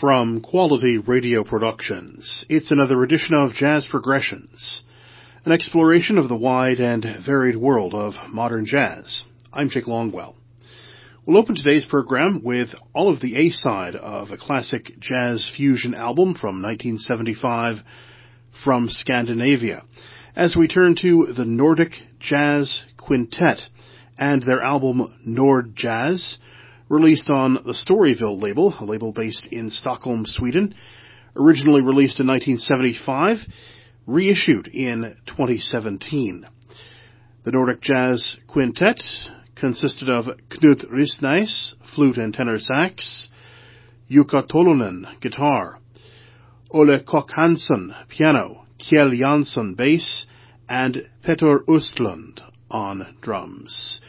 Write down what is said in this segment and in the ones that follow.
From Quality Radio Productions, it's another edition of Jazz Progressions, an exploration of the wide and varied world of modern jazz. I'm Jake Longwell. We'll open today's program with all of the A side of a classic jazz fusion album from 1975 from Scandinavia, as we turn to the Nordic Jazz Quintet and their album Nord Jazz released on the Storyville label, a label based in Stockholm, Sweden. Originally released in 1975, reissued in 2017. The Nordic Jazz Quintet consisted of Knut Riisnæs, flute and tenor sax, Jukka Tolonen, guitar, Ole Kock Hansen, piano, Kjell Jansson, bass, and Petter Östlund on drums.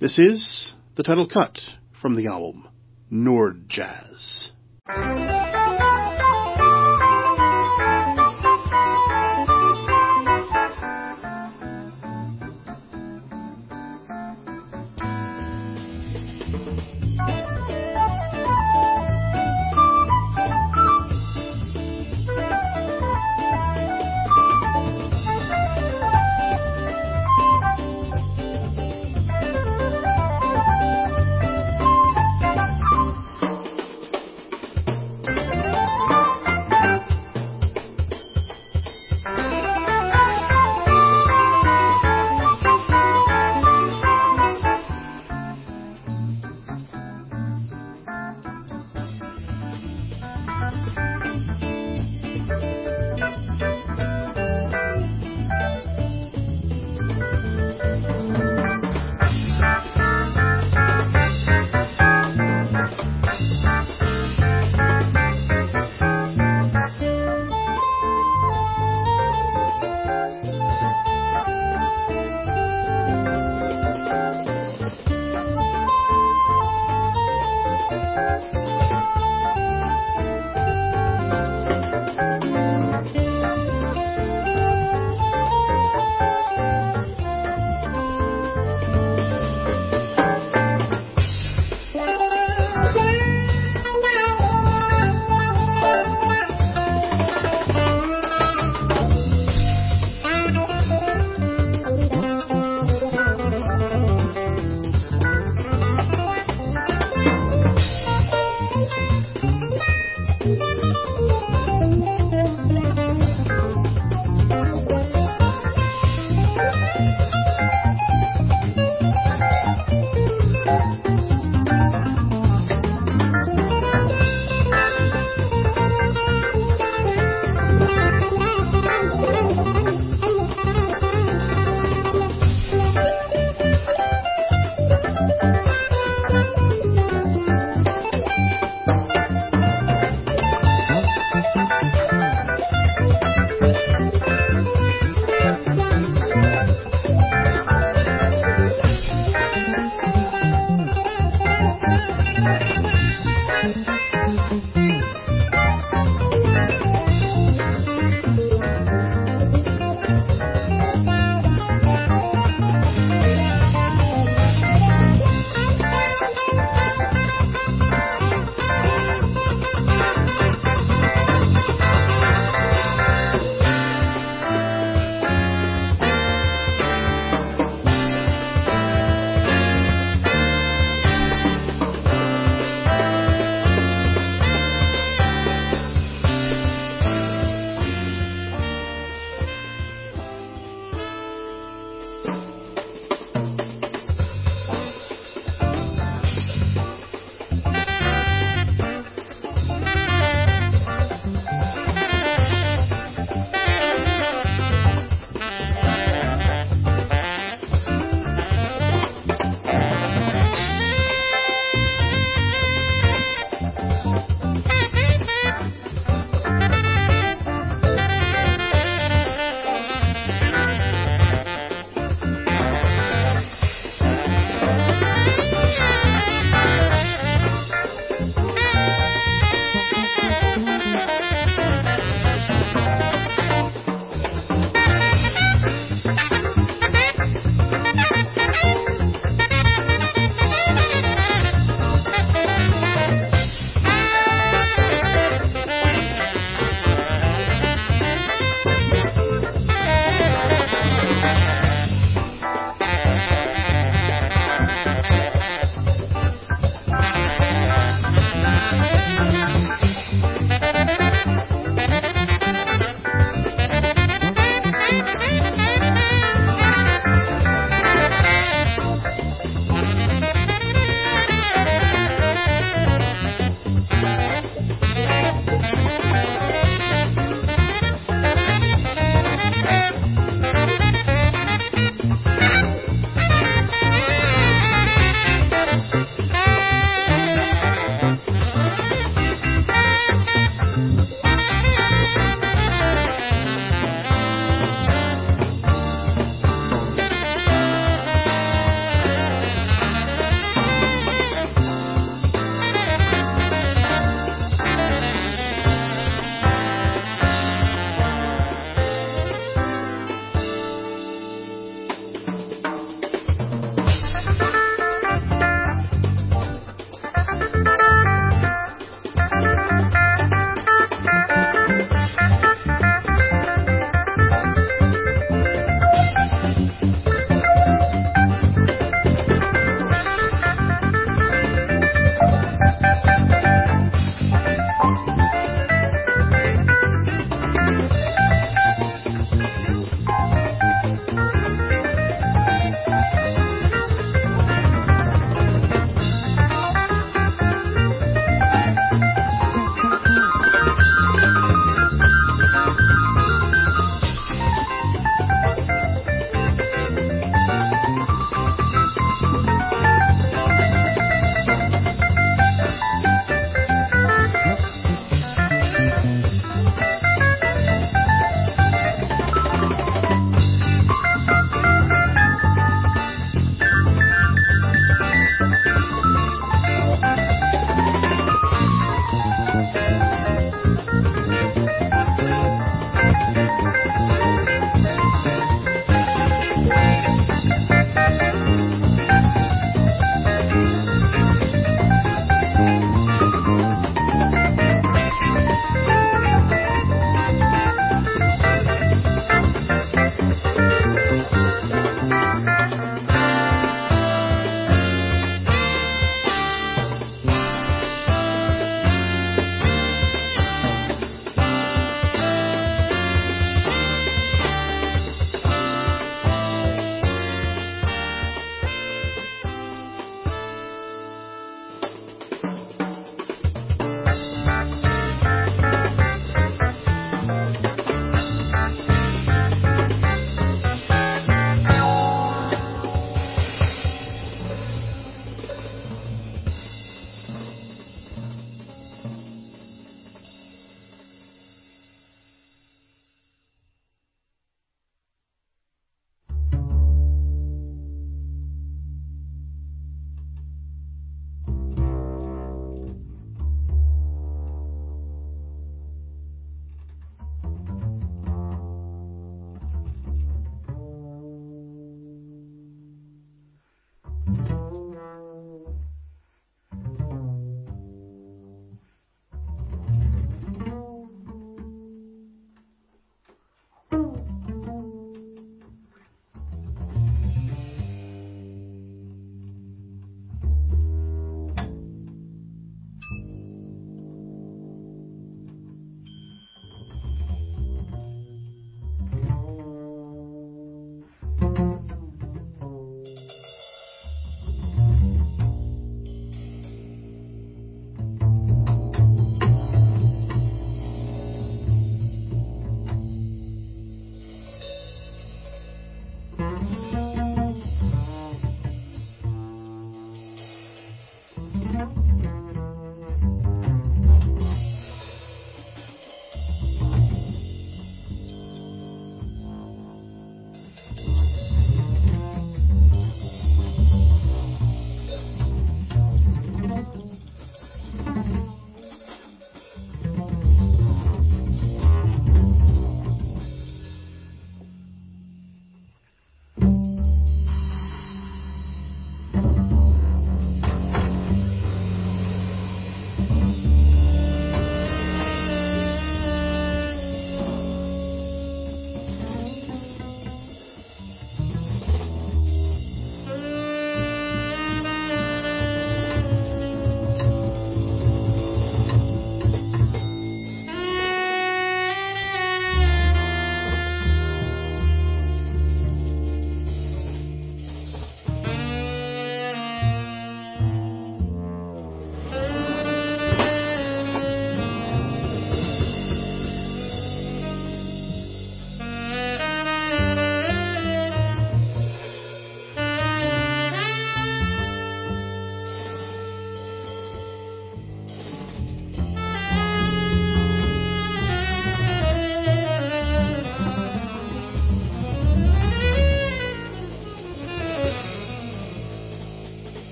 This is the title cut from the album Nord Jazz.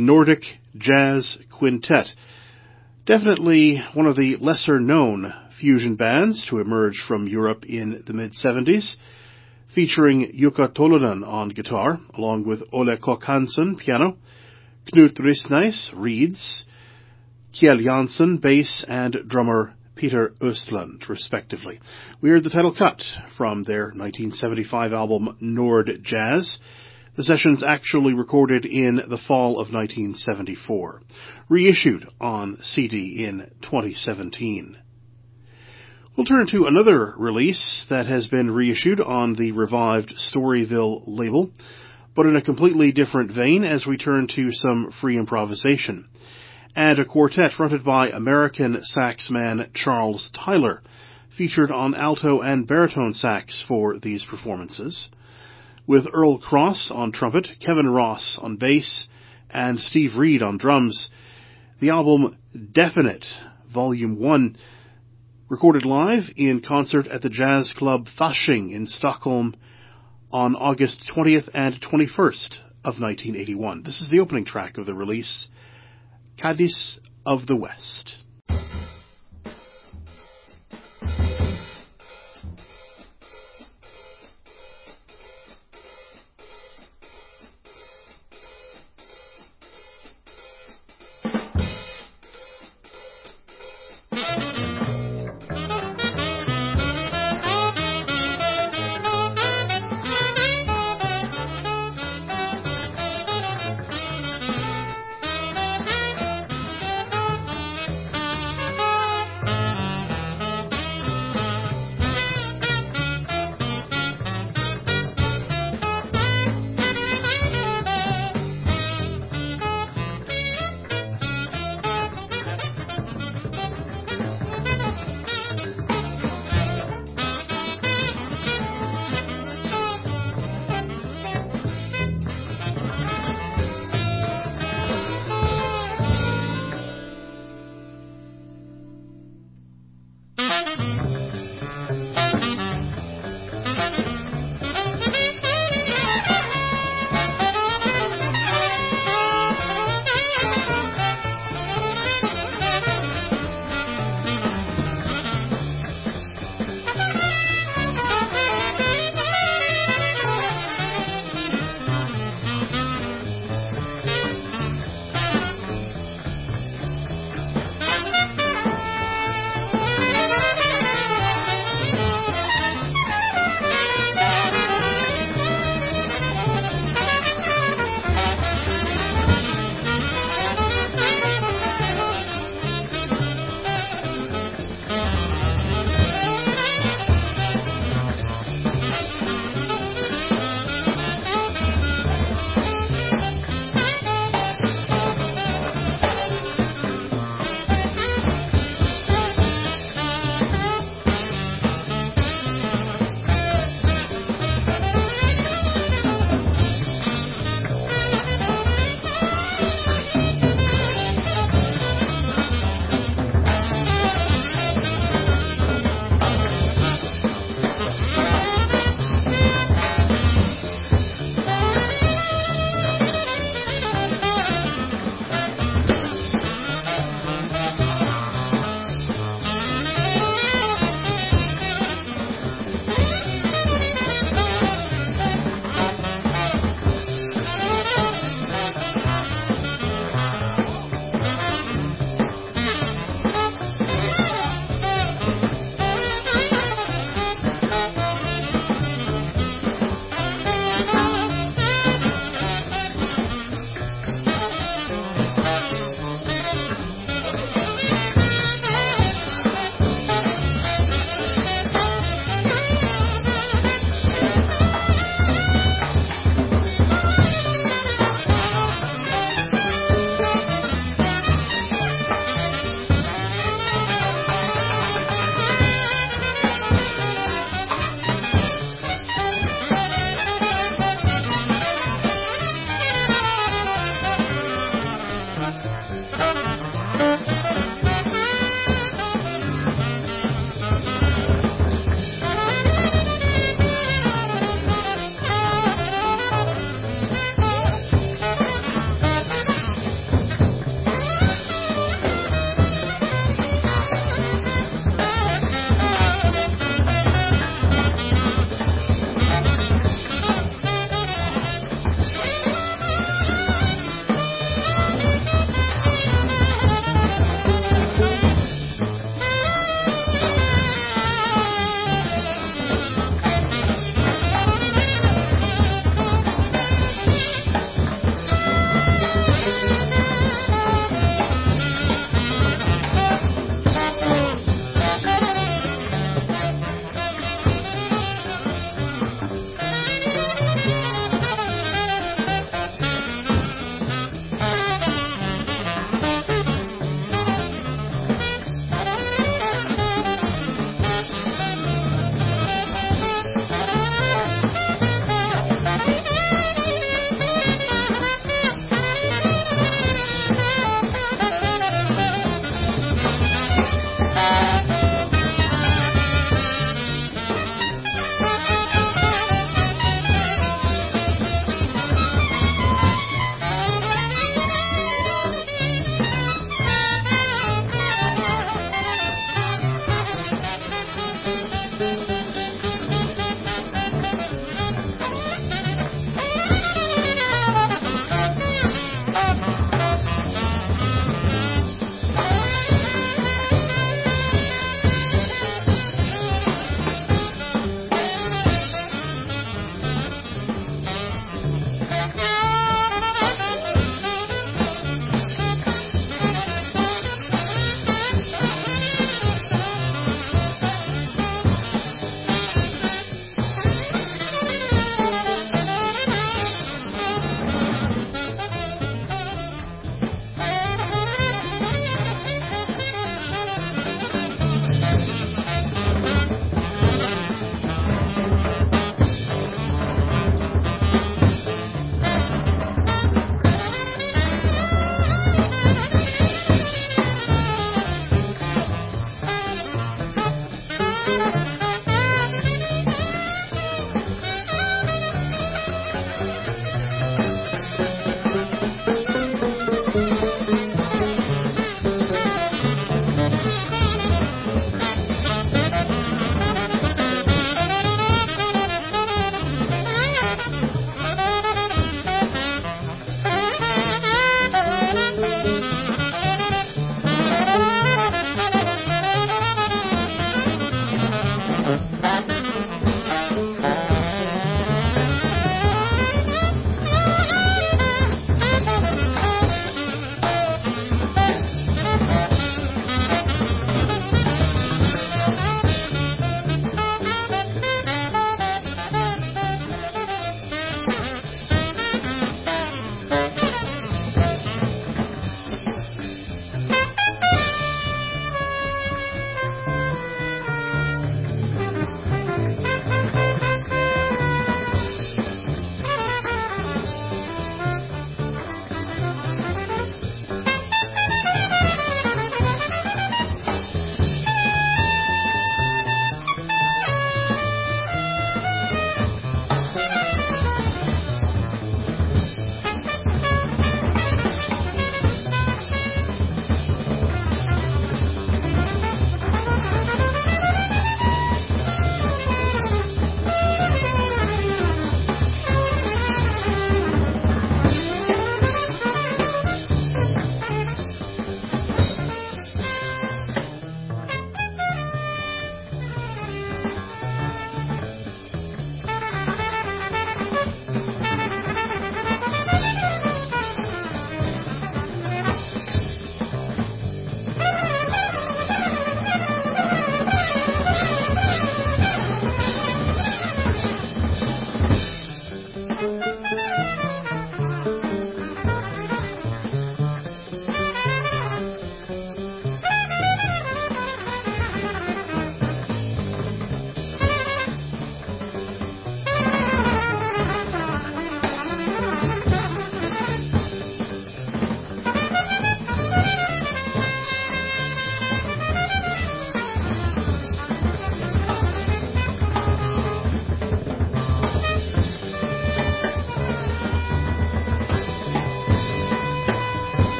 Nordic Jazz Quintet. Definitely one of the lesser known fusion bands to emerge from Europe in the mid 70s, featuring Jukka Tolonen on guitar, along with Ole Kock Hansen piano, Knut Riisnæs reeds, Kjell Jansson bass, and drummer Peter Östlund, respectively. We heard the title cut from their 1975 album Nord Jazz. The sessions actually recorded in the fall of 1974, reissued on CD in 2017. We'll turn to another release that has been reissued on the revived Storyville label, but in a completely different vein as we turn to some free improvisation. And a quartet fronted by American saxman Charles Tyler, featured on alto and baritone sax for these performances with Earl Cross on trumpet, Kevin Ross on bass, and Steve Reid on drums. The album Definite, Volume 1, recorded live in concert at the Jazz Club Fasching in Stockholm on August 20th and 21st of 1981. This is the opening track of the release, Cadiz of the West.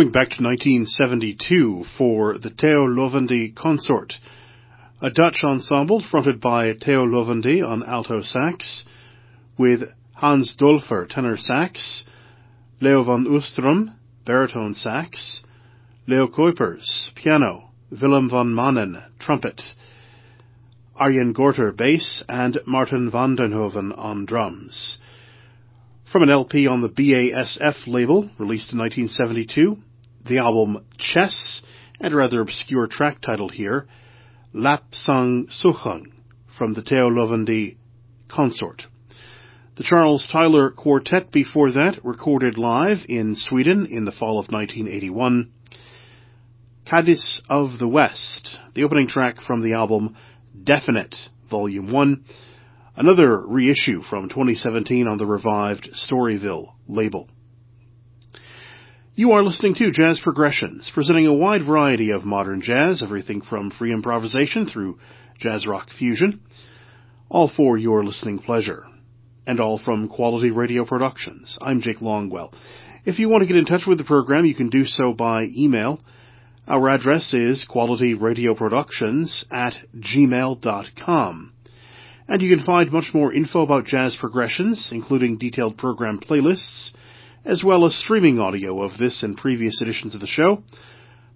Going back to 1972 for the Theo Loevendie Consort, a Dutch ensemble fronted by Theo Loevendie on alto sax, with Hans Dulfer tenor sax, Leo van Oostrom baritone sax, Leo Cuypers piano, Willem van Manen trumpet, Arjen Gorter bass, and Martin van Duynhoven on drums. From an LP on the BASF label, released in 1972, the album Chess, and a rather obscure track title here, Lap Sang Suchung, from the Theo Loevendie Consort. The Charles Tyler Quartet before that, recorded live in Sweden in the fall of 1981. Cadiz of the West, the opening track from the album Definite, Volume 1, another reissue from 2017 on the revived Storyville label. You are listening to Jazz Progressions, presenting a wide variety of modern jazz, everything from free improvisation through jazz rock fusion, all for your listening pleasure, and all from Quality Radio Productions. I'm Jake Longwell. If you want to get in touch with the program, you can do so by email. Our address is qualityradioproductions at gmail.com. And you can find much more info about jazz progressions, including detailed program playlists, as well as streaming audio of this and previous editions of the show,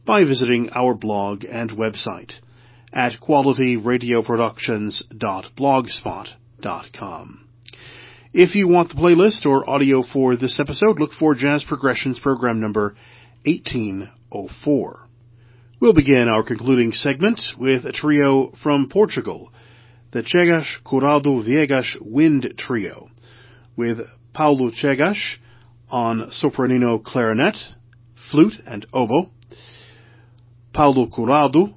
by visiting our blog and website at qualityradioproductions.blogspot.com. If you want the playlist or audio for this episode, look for Jazz Progressions program number 1804. We'll begin our concluding segment with a trio from Portugal the Chagas Curado Viegas Wind Trio, with Paulo Chagas on sopranino clarinet, flute, and oboe, Paulo Curado,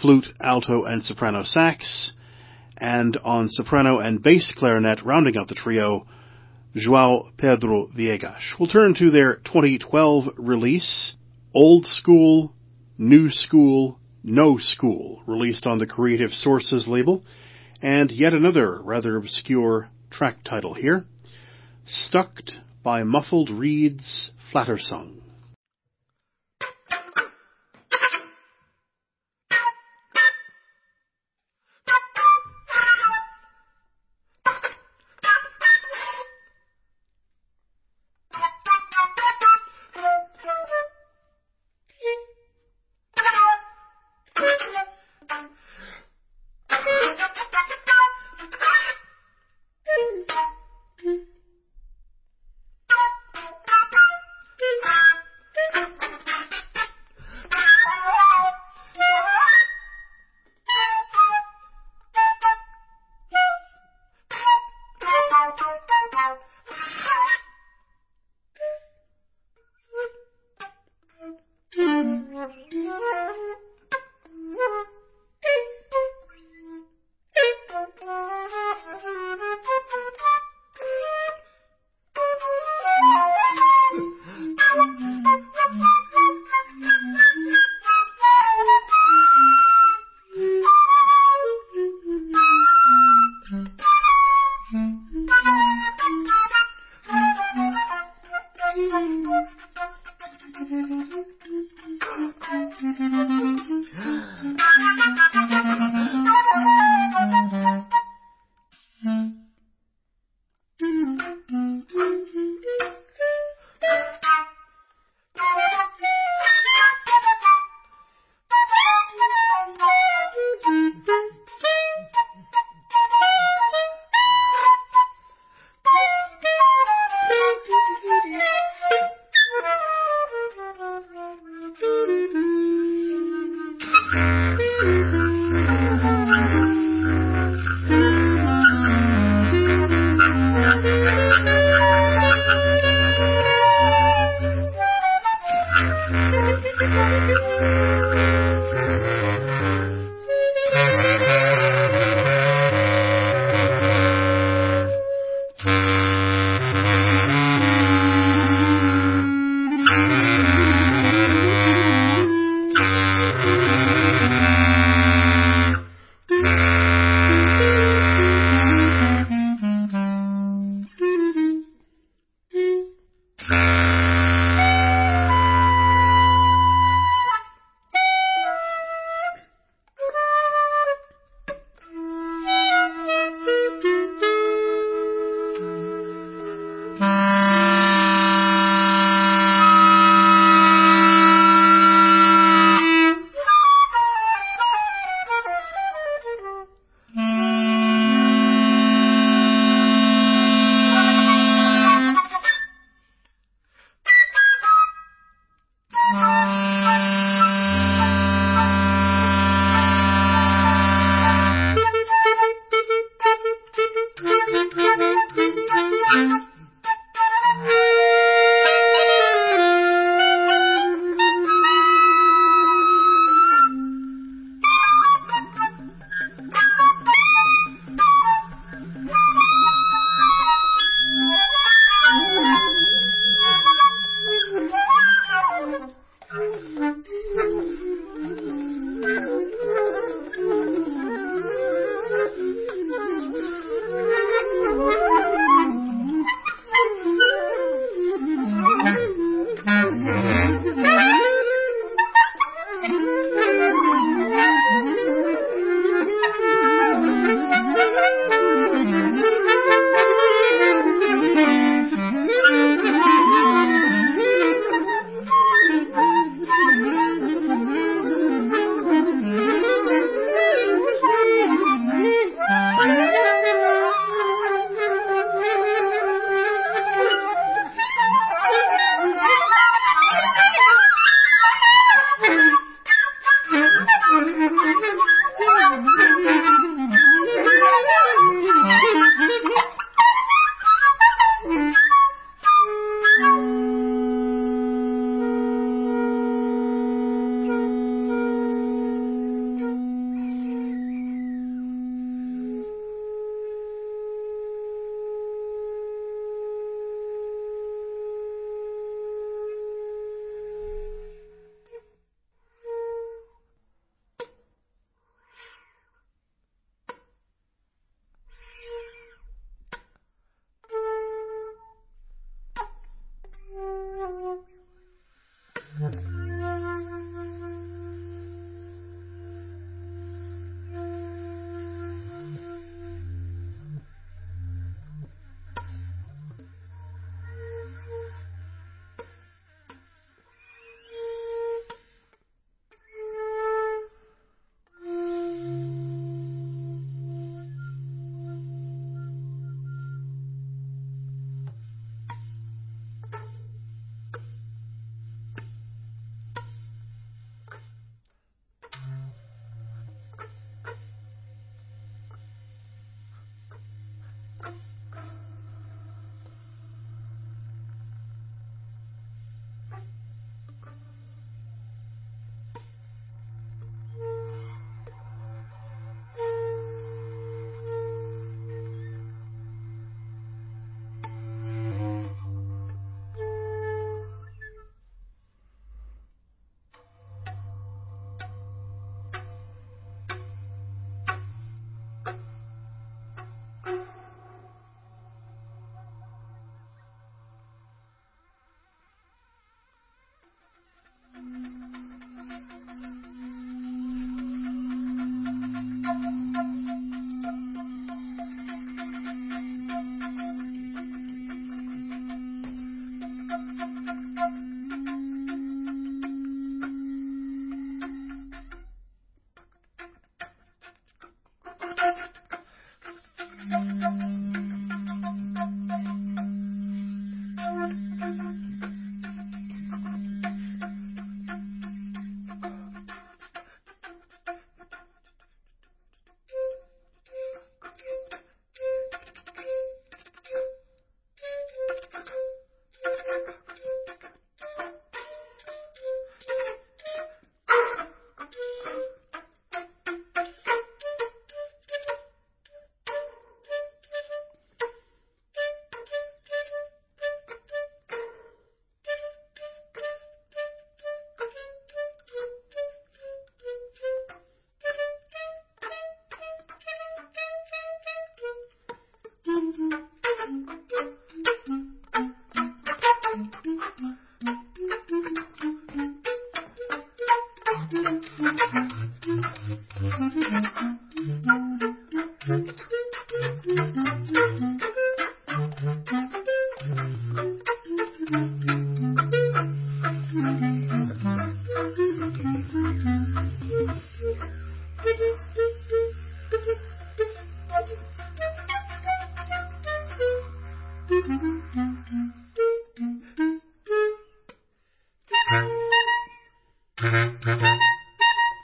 flute, alto, and soprano sax, and on soprano and bass clarinet rounding out the trio, João Pedro Viegas. We'll turn to their 2012 release, Old School, New School, No School, released on the Creative Sources label, and yet another rather obscure track title here, Stucked by Muffled Reeds Flattersong.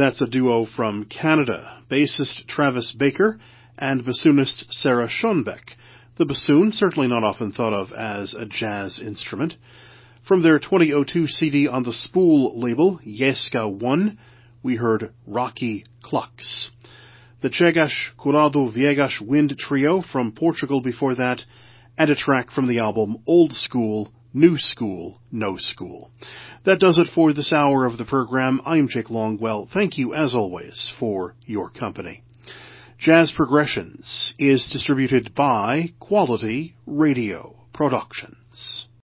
That's a duo from Canada, bassist Travis Baker and bassoonist Sarah Schoenbeck. The bassoon, certainly not often thought of as a jazz instrument. From their 2002 CD on the Spool label, Yesca 1, we heard Rocky Clucks. The Chagas Curado Viegas Wind Trio from Portugal before that, and a track from the album Old School New School, No School. That does it for this hour of the program. I'm Jake Longwell. Thank you, as always, for your company. Jazz Progressions is distributed by Quality Radio Productions.